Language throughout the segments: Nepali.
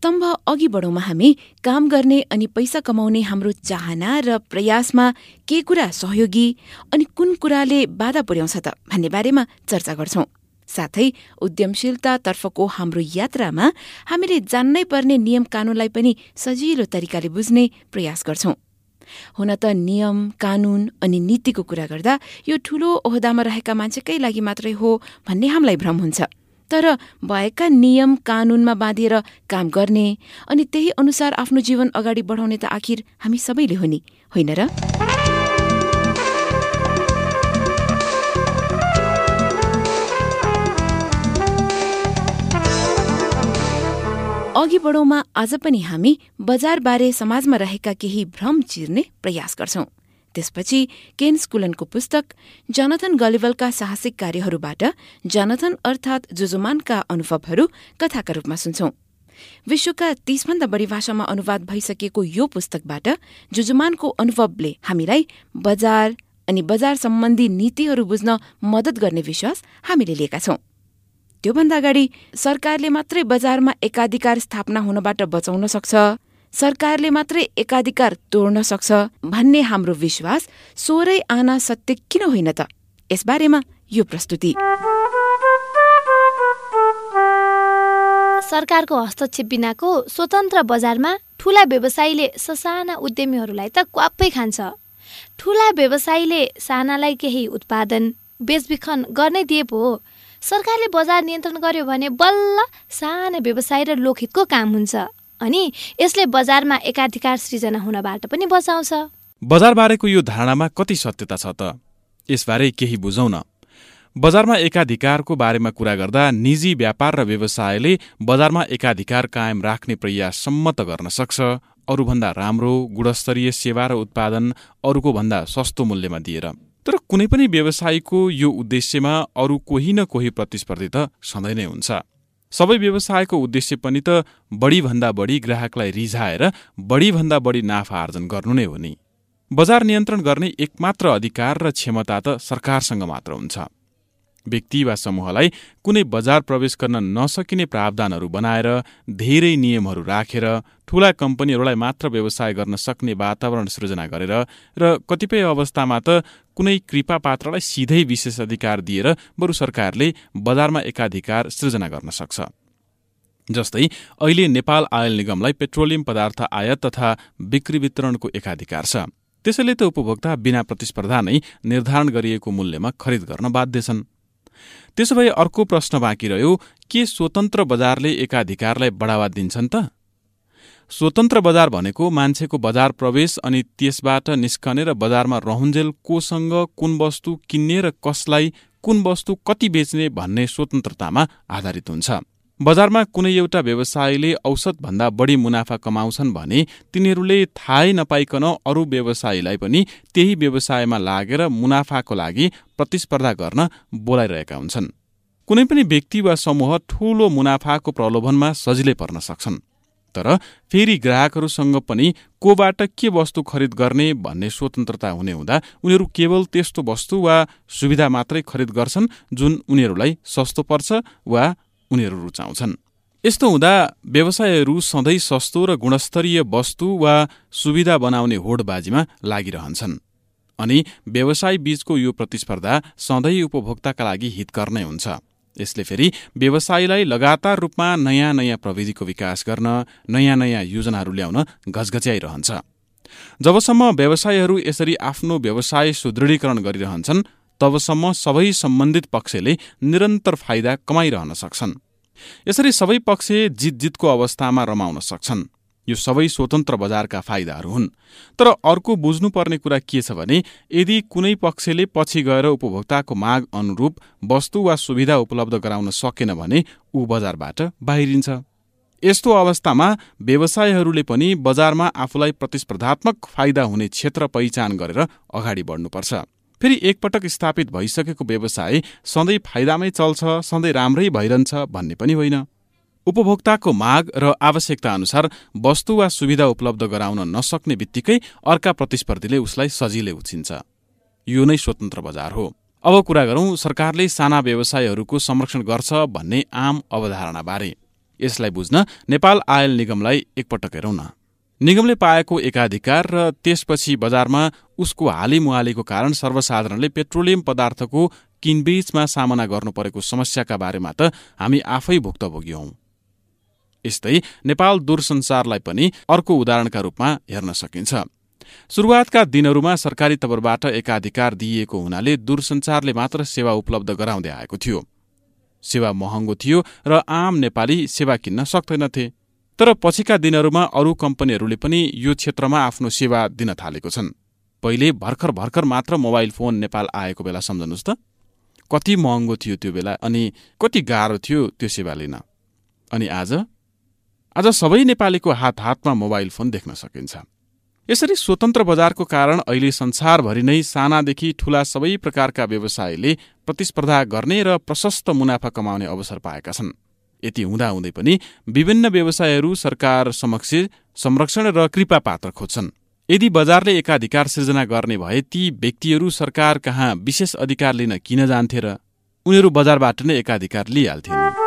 स्तम्भ अघि बढौँमा हामी काम गर्ने अनि पैसा कमाउने हाम्रो चाहना र प्रयासमा के कुरा सहयोगी अनि कुन कुराले बाधा पुर्याउँछ त भन्ने बारेमा चर्चा गर्छौं। साथै उद्यमशीलतातर्फको हाम्रो यात्रामा हामीले जान्नै पर्ने नियम कानूनलाई पनि सजिलो तरिकाले बुझ्ने प्रयास गर्छौं। हुन त नियम कानून अनि नीतिको कुरा गर्दा यो ठूलो ओहदामा रहेका मान्छेकै लागि मात्रै हो भन्ने हामीलाई भ्रम हुन्छ। तर भएका नियम कानूनमा बाँधिएर काम गर्ने अनि त्यही अनुसार आफ्नो जीवन अगाडि बढाउने त आखिर हामी सबैले हो नि होइन र? अघि बढौँमा आज पनि हामी बजारबारे समाजमा रहेका केही भ्रम चिर्ने प्रयास गर्छौं। त्यसपछि केन स्कुलनको पुस्तक जनथन गलिवलका साहसिक कार्यहरूबाट जनथन अर्थात जुजुमानका अनुभवहरू कथाका रूपमा सुन्छौं। विश्वका तीसभन्दा बढी भाषामा अनुवाद भइसकेको यो पुस्तकबाट जुजुमानको अनुभवले हामीलाई बजार अनि बजार सम्बन्धी नीतिहरू बुझ्न मदत गर्ने विश्वास हामीले लिएका छौं। त्योभन्दा अगाडि सरकारले मात्रै बजारमा एकाधिकार स्थापना हुनबाट बचाउन सक्छ। सरकारले मात्रै एकाधिकार तोड्न सक्छ भन्ने हाम्रो विश्वास सोरै आना सत्य किन होइन त? यसबारेमा यो प्रस्तुति। सरकारको हस्तक्षेप बिनाको स्वतन्त्र बजारमा ठुला व्यवसायीले ससाना उद्यमीहरूलाई त क्वाप्पै खान्छ। ठुला व्यवसायीले सानालाई केही उत्पादन बेचबिखन गर्नै दिए पो सरकारले बजार नियन्त्रण गर्यो भने बल्ल साना व्यवसाय र लोकहितको काम हुन्छ। अनि यसले बजारमा एकाधिकार सृजना हुनबाट पनि बचाउँछ। बजारबारेको यो धारणामा कति सत्यता छ त? यसबारे केही बुझौँ न बजारमा एकाधिकारको बारेमा कुरा गर्दा निजी व्यापार र व्यवसायले बजारमा एकाधिकार कायम राख्ने प्रयास सम्मत गर्न सक्छ। अरूभन्दा राम्रो गुणस्तरीय सेवा र उत्पादन अरूको भन्दा सस्तो मूल्यमा दिएर। तर कुनै पनि व्यवसायीको यो उद्देश्यमा अरू कोही न कोही प्रतिस्पर्धी त सधैँ नै हुन्छ। सबै व्यवसायको उद्देश्य पनि त बढीभन्दा बढी ग्राहकलाई रिझाएर बढीभन्दा बढी नाफा आर्जन गर्नु नै हो नि। बजार नियन्त्रण गर्ने एकमात्र अधिकार र क्षमता त सरकारसँग मात्र हुन्छ। व्यक्ति वा समूहलाई कुनै बजार प्रवेश गर्न नसकिने प्रावधानहरू बनाएर धेरै नियमहरू राखेर ठूला कम्पनीहरूलाई मात्र व्यवसाय गर्न सक्ने वातावरण सृजना गरेर र कतिपय अवस्थामा त कुनै कृपा पात्रलाई सिधै विशेषाधिकार दिएर बरु सरकारले बजारमा एकाधिकार सृजना गर्न सक्छ। जस्तै अहिले नेपाल आयल निगमलाई पेट्रोलियम पदार्थ आयात तथा बिक्री वितरणको एकाधिकार छ। त्यसैले त उपभोक्ता बिना प्रतिस्पर्धा नै निर्धारण गरिएको मूल्यमा खरिद गर्न बाध्य छन्। त्यसो भए अर्को प्रश्न बाँकी रह्यो के स्वतन्त्र बजारले एकाधिकारलाई बढावा दिन्छन् त? स्वतन्त्र बजार भनेको मान्छेको बजार प्रवेश अनि त्यसबाट निस्कने र बजारमा रहन्जेल कोसँग कुन वस्तु किन्ने र कसलाई कुन वस्तु कति बेच्ने भन्ने स्वतन्त्रतामा आधारित हुन्छ। बजारमा कुनै एउटा व्यवसायीले औसतभन्दा बढी मुनाफा कमाउँछन् भने तिनीहरूले थाहै नपाइकन अरू व्यवसायीलाई पनि त्यही व्यवसायमा लागेर मुनाफाको लागि प्रतिस्पर्धा गर्न बोलाइरहेका हुन्छन्। कुनै पनि व्यक्ति वा समूह ठूलो मुनाफाको प्रलोभनमा सजिलै पर्न सक्छन्। तर फेरि ग्राहकहरूसँग पनि कोबाट के वस्तु खरिद गर्ने भन्ने स्वतन्त्रता हुने हुँदा उनीहरू केवल त्यस्तो वस्तु वा सुविधा मात्रै खरिद गर्छन् जुन उनीहरूलाई सस्तो पर्छ वा उनीहरू रुचाउँछन्। यस्तो हुँदा व्यवसायहरू सधैँ सस्तो र गुणस्तरीय वस्तु वा सुविधा बनाउने होडबाजीमा लागिरहन्छन् अनि व्यवसाय बीचको यो प्रतिस्पर्धा सधैँ उपभोक्ताका लागि हितकर नै हुन्छ। यसले फेरि व्यवसायलाई लगातार रूपमा नयाँ नयाँ प्रविधिको विकास गर्न नयाँ नयाँ योजनाहरू ल्याउन घचघच्याइरहन्छ जबसम्म व्यवसायहरू यसरी आफ्नो व्यवसाय सुदृढीकरण गरिरहन्छन् तबसम्म सबै सम्बन्धित पक्षले निरन्तर फाइदा कमाइरहन सक्छन्। यसरी सबै पक्ष जित जितको अवस्थामा रमाउन सक्छन्। यो सबै स्वतन्त्र बजारका फाइदाहरू हुन्। तर अर्को बुझ्नुपर्ने कुरा के छ भने यदि कुनै पक्षले पछि गएर उपभोक्ताको माग अनुरूप वस्तु वा सुविधा उपलब्ध गराउन सकेन भने ऊ बजारबाट बाहिरिन्छ। यस्तो अवस्थामा व्यवसायहरूले पनि बजारमा आफूलाई प्रतिस्पर्धात्मक फाइदा हुने क्षेत्र पहिचान गरेर अगाडि बढ्नुपर्छ। फेरि एकपटक स्थापित भइसकेको व्यवसाय सधैँ फाइदामै चल्छ सधैँ राम्रै भइरहन्छ भन्ने पनि होइन। उपभोक्ताको माग र आवश्यकता अनुसार वस्तु वा सुविधा उपलब्ध गराउन नसक्ने बित्तिकै अर्का प्रतिस्पर्धीले उसलाई सजिलै उछिन्छ यो नै स्वतन्त्र बजार हो। अब कुरा गरौं सरकारले साना व्यवसायहरूको संरक्षण गर्छ भन्ने आम अवधारणाबारे। यसलाई बुझ्न नेपाल आयल निगमलाई एकपटक हेरौँ न। निगमले पाएको एकाधिकार र त्यसपछि बजारमा उसको हालीमुहालीको कारण सर्वसाधारणले पेट्रोलियम पदार्थको किनबेचमा सामना गर्नु परेको समस्याका बारेमा त हामी आफै भुक्तभोगी हौं। यस्तै नेपाल दूरसञ्चारलाई पनि अर्को उदाहरणका रूपमा हेर्न सकिन्छ। सुरुवातका दिनहरूमा सरकारी तवरबाट एकाधिकार दिइएको हुनाले दूरसञ्चारले मात्र सेवा उपलब्ध गराउँदै आएको थियो। सेवा महँगो थियो र आम नेपाली सेवा किन्न सक्दैनथे तर पछिका दिनहरूमा अरू कम्पनीहरूले पनि यो क्षेत्रमा आफ्नो सेवा दिन थालेको छन्। पहिले भर्खर भर्खर मात्र मोबाइल फोन नेपाल आएको बेला सम्झनुहोस् त। कति महँगो थियो त्यो बेला अनि कति गाह्रो थियो त्यो सेवा लिन। अनि आज? आज सबै नेपालीको हात हातमा मोबाइल फोन देख्न सकिन्छ। यसरी स्वतन्त्र बजारको कारण अहिले संसारभरि नै सानादेखि ठूला सबै प्रकारका व्यवसायले प्रतिस्पर्धा गर्ने र प्रशस्त मुनाफा कमाउने अवसर पाएका छन्। यति हुँदाहुँदै पनि विभिन्न व्यवसायहरू सरकार समक्ष संरक्षण र कृपा पात्र खोज्छन्। यदि बजारले एकाधिकार सिर्जना गर्ने भए ती व्यक्तिहरू सरकार कहाँ विशेष अधिकार लिन किन जान्थे र उनीहरू बजारबाट नै एकाधिकार लिइहाल्थे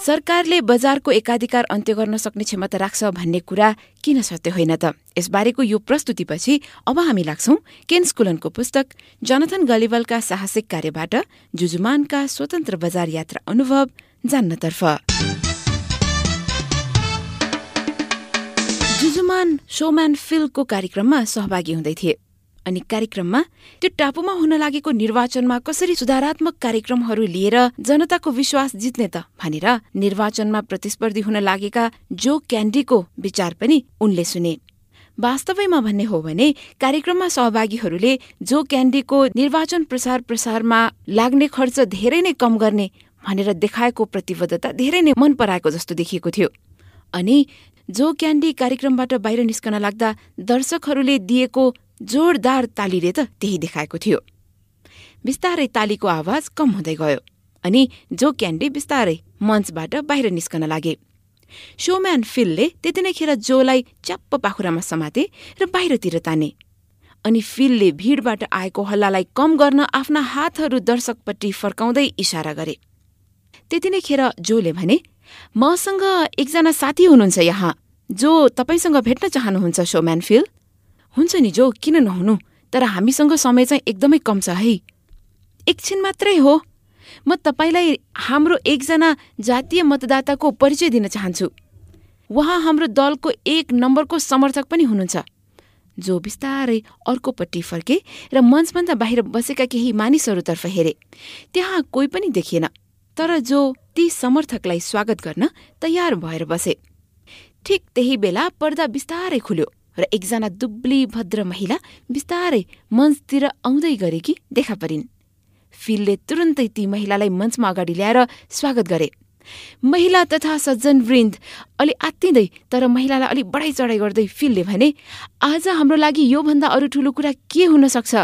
सरकारले बजारको एकाधिकार अन्त्य गर्न सक्ने क्षमता राख्छ भन्ने कुरा किन सत्य होइन त? यसबारेको यो प्रस्तुतिपछि अब हामी लाग्छौं केन स्कुलनको पुस्तक जनथन गलिवलका साहसिक कार्यबाट जुजुमानका स्वतन्त्र बजार यात्रा अनुभव जान्नतर्फ। जुजुमान सोम्यान फिलको कार्यक्रममा सहभागी हुँदै थिए। अनि कार्यक्रममा त्यो टापुमा हुन लागेको निर्वाचनमा कसरी सुधारात्मक कार्यक्रमहरू लिएर जनताको विश्वास जित्ने त भनेर निर्वाचनमा प्रतिस्पर्धी हुन लागेका जो क्यान्डीको विचार पनि उनले सुने। वास्तवैमा भन्ने हो भने कार्यक्रममा सहभागीहरूले जो क्यान्डीको निर्वाचन प्रसार प्रसारमा लाग्ने खर्च धेरै नै कम गर्ने भनेर देखाएको प्रतिबद्धता धेरै नै मन पराएको जस्तो देखिएको थियो। अनि जो क्यान्डी कार्यक्रमबाट बाहिर निस्कन लाग्दा दर्शकहरूले दिएको जोरदार तालीले त त्यही देखाएको थियो। बिस्तारै तालीको आवाज कम हुँदै गयो अनि जो क्यान्डी बिस्तारै मञ्चबाट बाहिर निस्कन लागे। सोम्यान फिलले त्यति नै खेर जोलाई च्याप्प पाखुरामा समाते र बाहिरतिर ताने। अनि फिलले भीड़बाट आएको हल्लालाई कम गर्न आफ्ना हातहरू दर्शकपट्टि फर्काउँदै इसारा गरे। त्यति नै खेर जोले भने मसँग एकजना साथी हुनुहुन्छ यहाँ जो तपाईँसँग भेट्न चाहनुहुन्छ सोम्यान फिल। हुन्छ नि जो किन नहुनु? तर हामीसँग समय चाहिँ एकदमै कम छ है। एकछिन मात्रै हो। म तपाईँलाई हाम्रो एकजना जातीय मतदाताको परिचय दिन चाहन्छु। उहाँ हाम्रो दलको एक नम्बरको समर्थक पनि हुनुहुन्छ। जो बिस्तारै अर्कोपट्टि फर्के र मञ्चभन्दा बाहिर बसेका केही मानिसहरूतर्फ हेरे। त्यहाँ कोही पनि देखिएन। तर जो ती समर्थकलाई स्वागत गर्न तयार भएर बसे। ठिक त्यही बेला पर्दा बिस्तारै खुल्यो। र एकजना दुब्ली भद्र महिला बिस्तारै मञ्चतिर आउँदै गरेकी देखा परिन्। फिलले तुरन्तै ती महिलालाई मञ्चमा अगाडि ल्याएर स्वागत गरे। महिला तथा सज्जन वृन्द अलि आत्तिँदै तर महिलालाई अलि बढाइ चढाइ गर्दै फिलले भने आज हाम्रो लागि योभन्दा अरू ठुलो कुरा के हुन सक्छ?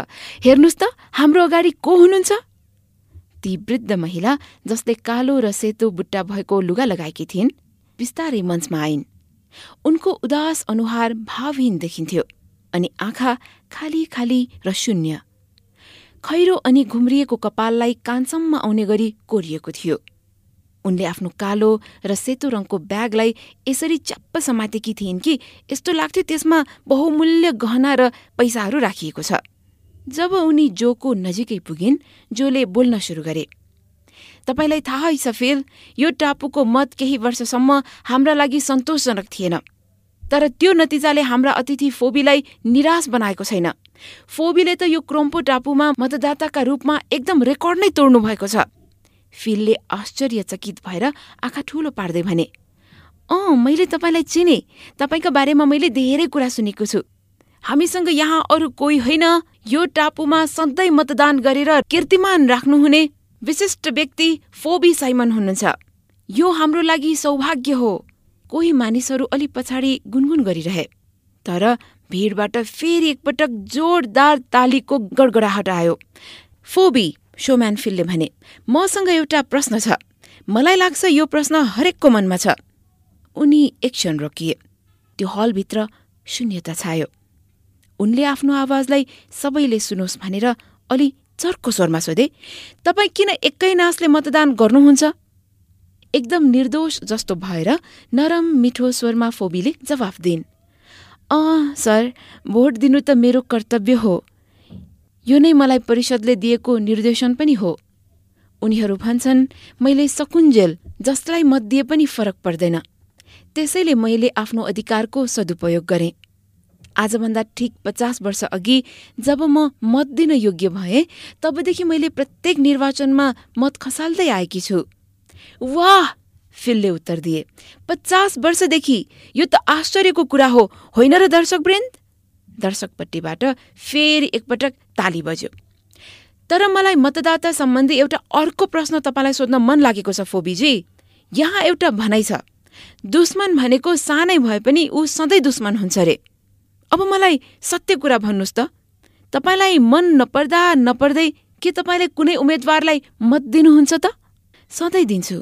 हेर्नुहोस् त हाम्रो अगाडि को हुनुहुन्छ? ती वृद्ध महिला जसले कालो र सेतो बुट्टा भएको लुगा लगाएकी थिइन् बिस्तारै मञ्चमा आइन्। उनको उदास अनुहार भावहीन देखिन्थ्यो अनि आँखा खाली खाली र शून्य। खैरो अनि घुम्रिएको कपाललाई कान्छम्म आउने गरी कोरिएको थियो। उनले आफ्नो कालो र सेतो रङको ब्यागलाई यसरी च्याप्प समातेकी थिइन् कि यस्तो लाग्थ्यो त्यसमा बहुमूल्य गहना र पैसाहरू राखिएको छ। जब उनी जोको नजिकै पुगिन् जोले बोल्न सुरु गरे। तपाईँलाई थाहै फेल यो टापुको मत केही वर्षसम्म हाम्रा लागि सन्तोषजनक थिएन। तर त्यो नतिजाले हाम्रा अतिथि फोबीलाई निराश बनाएको छैन। फोबीले त यो क्रोम्पो टापुमा मतदाताका रूपमा एकदम रेकर्ड नै तोड्नु भएको छ। फिलले आश्चर्यचकित भएर आँखा ठूलो पार्दै भने अँ मैले तपाईँलाई चिने। तपाईँको बारेमा मैले धेरै कुरा सुनेको छु। हामीसँग यहाँ अरू कोही होइन। यो टापुमा सधैँ मतदान गरेर कीर्तिमान राख्नुहुने विशिष्ट व्यक्ति फोबी साइमन हुनुहुन्छ। यो हाम्रो लागि सौभाग्य हो। कोही मानिसहरू अलि पछाडि गुनगुन गरिरहे तर भिडबाट फेरि एकपटक जोरदार तालीको गडगडाहट आयो। फोबी सोम्यान फिलले भने मसँग एउटा प्रश्न छ। मलाई लाग्छ यो प्रश्न हरेकको मनमा छ। उनी एक क्षण रोकिए। त्यो हलभित्र शून्यता छायो। उनले आफ्नो आवाजलाई सबैले सुनोस् भनेर अलि चर्को स्वरमा सोधे तपाईँ किन एकै नासले मतदान गर्नुहुन्छ? एकदम निर्दोष जस्तो भएर नरम मिठो स्वरमा फोबीले जवाफ दिइन् अँ सर भोट दिनु त मेरो कर्तव्य हो। यो नै मलाई परिषदले दिएको निर्देशन पनि हो। उनीहरू भन्छन् मैले सकुन्जेल जसलाई मत दिए पनि फरक पर्दैन। त्यसैले मैले आफ्नो अधिकारको सदुपयोग गरेँ। आजभन्दा ठिक पचास वर्ष अघि जब म मत दिन योग्य भएँ तबदेखि मैले प्रत्येक निर्वाचनमा मत खसाल्दै आएकी छु। वाह! फिलले उत्तर दिए। पचास वर्षदेखि यो त आश्चर्यको कुरा हो होइन र दर्शक वृन्द? दर्शकपट्टिबाट फेरि एकपटक ताली बज्यो। तर मलाई मतदाता सम्बन्धी एउटा अर्को प्रश्न तपाईँलाई सोध्न मन लागेको छ फोबीजी। यहाँ एउटा भनाइ छ। दुश्मन भनेको सानै भए पनि ऊ सधैँ दुश्मन हुन्छ रे। अब मलाई सत्य कुरा भन्नुहोस् त। तपाईँलाई मन नपर्दा नपर्दै के तपाईँले कुनै उम्मेद्वारलाई मत दिनुहुन्छ त? सधैँ दिन्छु।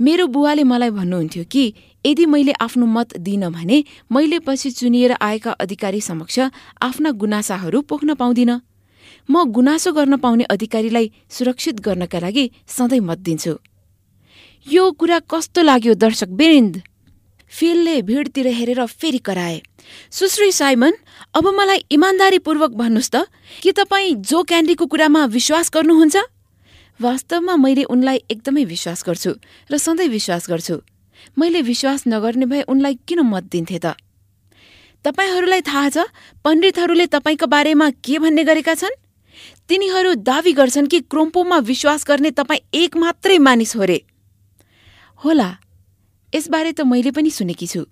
मेरो बुवाले मलाई भन्नुहुन्थ्यो कि यदि मैले आफ्नो मत दिइनँ भने मैले पछि चुनिएर आएका अधिकारी समक्ष आफ्ना गुनासाहरू पोख्न पाउँदिन। म गुनासो गर्न पाउने अधिकारीलाई सुरक्षित गर्नका लागि सधैँ मत दिन्छु। यो कुरा कस्तो लाग्यो दर्शक वृन्द? फिलले भिडतिर हेरेर फेरि कराए। सुश्री साइमन अब मलाई इमान्दारीपूर्वक भन्नुहोस् त के तपाईँ जो क्यान्डीको कुरामा विश्वास गर्नुहुन्छ? वास्तवमा मैले उनलाई एकदमै विश्वास गर्छु र सधैँ विश्वास गर्छु। मैले विश्वास नगर्ने भए उनलाई किन मत दिन्थे त? तपाईँहरूलाई थाहा छ पण्डितहरूले तपाईँको बारेमा के भन्ने गरेका छन्? तिनीहरू दावी गर्छन् कि क्रोम्पोमा विश्वास गर्ने तपाईँ एक मात्रै मानिस हो रे। होला यसबारे त मैले पनि सुनेकी छु।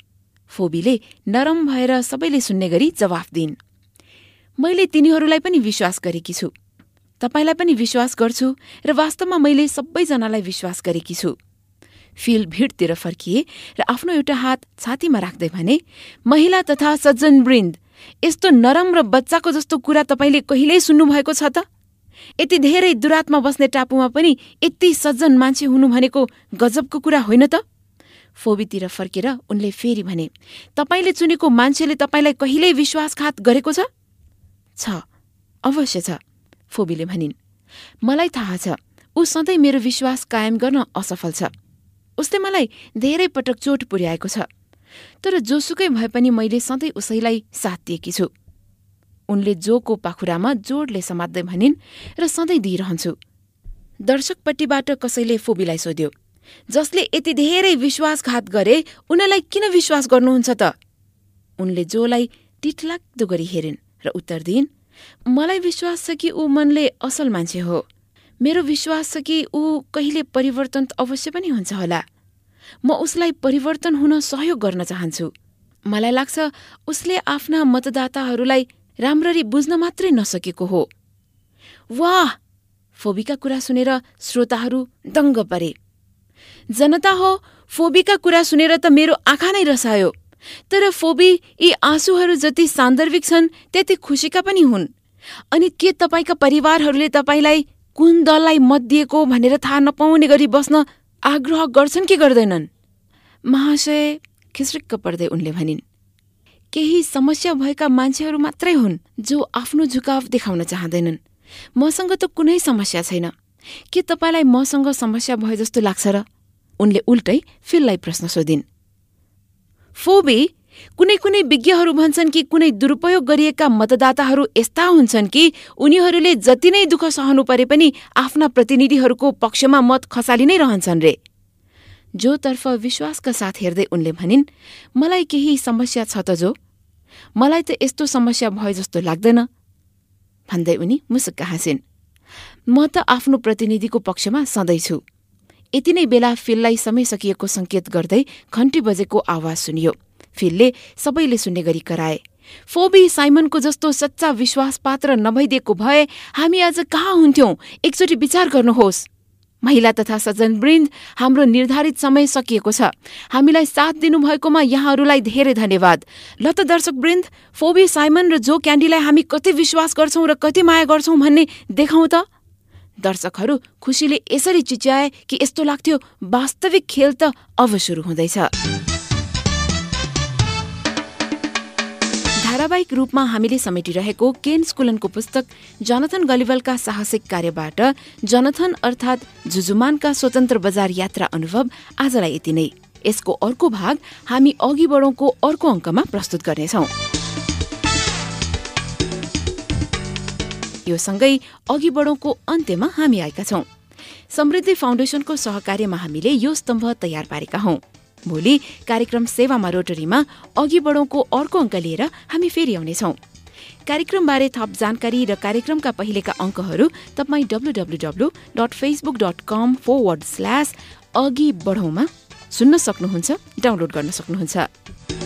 फोबीले नरम भएर सबैले सुन्ने गरी जवाफ दिइन्। मैले तिनीहरूलाई पनि विश्वास गरेकी छु। तपाईँलाई पनि विश्वास गर्छु र वास्तवमा मैले सबैजनालाई विश्वास गरेकी छु। फिल भिडतिर फर्किए र आफ्नो एउटा हात छातीमा राख्दै भने महिला तथा सज्जन वृन्द यस्तो नरम र बच्चाको जस्तो कुरा तपाईँले कहिल्यै सुन्नुभएको छ त? यति धेरै दुरात्मा बस्ने टापुमा पनि यति सज्जन मान्छे हुनु भनेको गजबको कुरा होइन त? फोबीतिर फर्केर उनले फेरि भने तपाईँले चुनेको मान्छेले तपाईँलाई कहिल्यै विश्वासघात गरेको छ? छ अवश्य छ फोबीले भनिन्। मलाई थाहा छ ऊ सधैँ मेरो विश्वास कायम गर्न असफल छ। उसले मलाई धेरै पटक चोट पुर्याएको छ तर जोसुकै भए पनि मैले सधैँ उसैलाई साथ दिएकी छु। उनले जोको पाखुरामा जोडले समात्दै भनिन् र सधैँ दिइरहन्छु। दर्शकपट्टिबाट कसैले फोबीलाई सोध्यो जसले यति धेरै विश्वासघात गरे उनलाई किन विश्वास गर्नुहुन्छ त? उनले जोलाई टिटलाग्दो गरी हेरिन् र उत्तर दिइन् मलाई विश्वास छ कि ऊ मनले असल मान्छे हो। मेरो विश्वास छ कि ऊ कहिले परिवर्तन अवश्य पनि हुन्छ होला। म उसलाई परिवर्तन हुन सहयोग गर्न चाहन्छु। मलाई लाग्छ उसले आफ्ना मतदाताहरूलाई राम्ररी बुझ्न मात्रै नसकेको हो। वाह! फोबीका कुरा सुनेर श्रोताहरू दङ्ग परे। जनता हो फोबीका कुरा सुनेर त मेरो आँखा नै रसायो। तर फोबी यी आँसुहरू जति सान्दर्भिक छन् त्यति खुसीका पनि हुन्। अनि के तपाईँका परिवारहरूले तपाईँलाई कुन दललाई मत दिएको भनेर थाहा नपाउने गरी बस्न आग्रह गर्छन् कि गर्दैनन्? महाशय खिस्रिक्क पर्दै उनले भनिन् केही समस्या भएका मान्छेहरू मात्रै हुन् जो आफ्नो झुकाव देखाउन चाहँदैनन्। मसँग त कुनै समस्या छैन। के तपाईँलाई मसँग समस्या भए जस्तो लाग्छ र? उनले उल्टै फिललाई प्रश्न सोधिन्। फोबी कुनै कुनै विज्ञहरू भन्छन् कि कुनै दुरुपयोग गरिएका मतदाताहरू यस्ता हुन्छन् कि उनीहरूले जति नै दुःख सहनु परे पनि आफ्ना प्रतिनिधिहरूको पक्षमा मत खसाली नै रहन्छन् रे? जोतर्फ विश्वासका साथ हेर्दै उनले भनिन् मलाई केही समस्या छ त जो? मलाई त यस्तो समस्या भए जस्तो लाग्दैन। भन्दै उनी मुसुक्क हाँसिन् म त आफ्नो प्रतिनिधिको पक्षमा सधैँ छु। यति नै बेला फिललाई समय सकिएको संकेत गर्दै घन्टी बजेको आवाज सुनियो। फिलले सबैले सुन्ने गरी कराए फोबी साइमनको जस्तो सच्चा विश्वासपात्र नभइदिएको भए हामी आज कहाँ हुन्थ्यौं? एकचोटि विचार गर्नुहोस्। महिला तथा सज्जन वृन्द हाम्रो निर्धारित समय सकिएको छ। हामीलाई साथ दिनुभएकोमा यहाँहरूलाई धेरै धन्यवाद। ल त दर्शक वृन्द फोबी साइमन र जो क्यान्डीलाई हामी कति विश्वास गर्छौं र कति माया गर्छौं भन्ने देखाउँ त। दर्शकहरू खुसीले यसरी चिच्याए कि यस्तो लाग्थ्यो वास्तविक खेल त अब सुरु हुँदैछ। साप्ताहिक रूपमा हामीले समेटिरहेको केन स्कुलनको पुस्तक जनथन गलिवलका साहसिक कार्यबाट जनथन अर्थात् जुजुमानका स्वतन्त्र बजार यात्रा अनुभव आजलाई यति नै। यसको अर्को भाग हामी अघि बढौँको अर्को अङ्कमा प्रस्तुत गर्नेछौ। यो सँगै अघि बढौँको अन्त्यमा हामी आएका छौं। समृद्धि फाउन्डेसनको सहकार्यमा हामीले यो स्तम्भ तयार पारेका हौं। भोलि कार्यक्रम सेवामा रोटरीमा अघि बढौँको अर्को अङ्क लिएर हामी फेरि आउनेछौ। कार्यक्रमबारे थप जानकारी र कार्यक्रमका पहिलेका अङ्कहरू तपाईँ W W W dot Facebook dot com forward slash अघि बढौँमा सुन्न सक्नुहुन्छ डाउनलोड गर्न सक्नुहुन्छ।